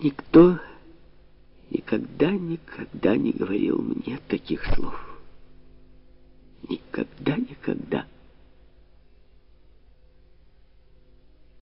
Никто никогда, никогда не говорил мне таких слов. Никогда, никогда.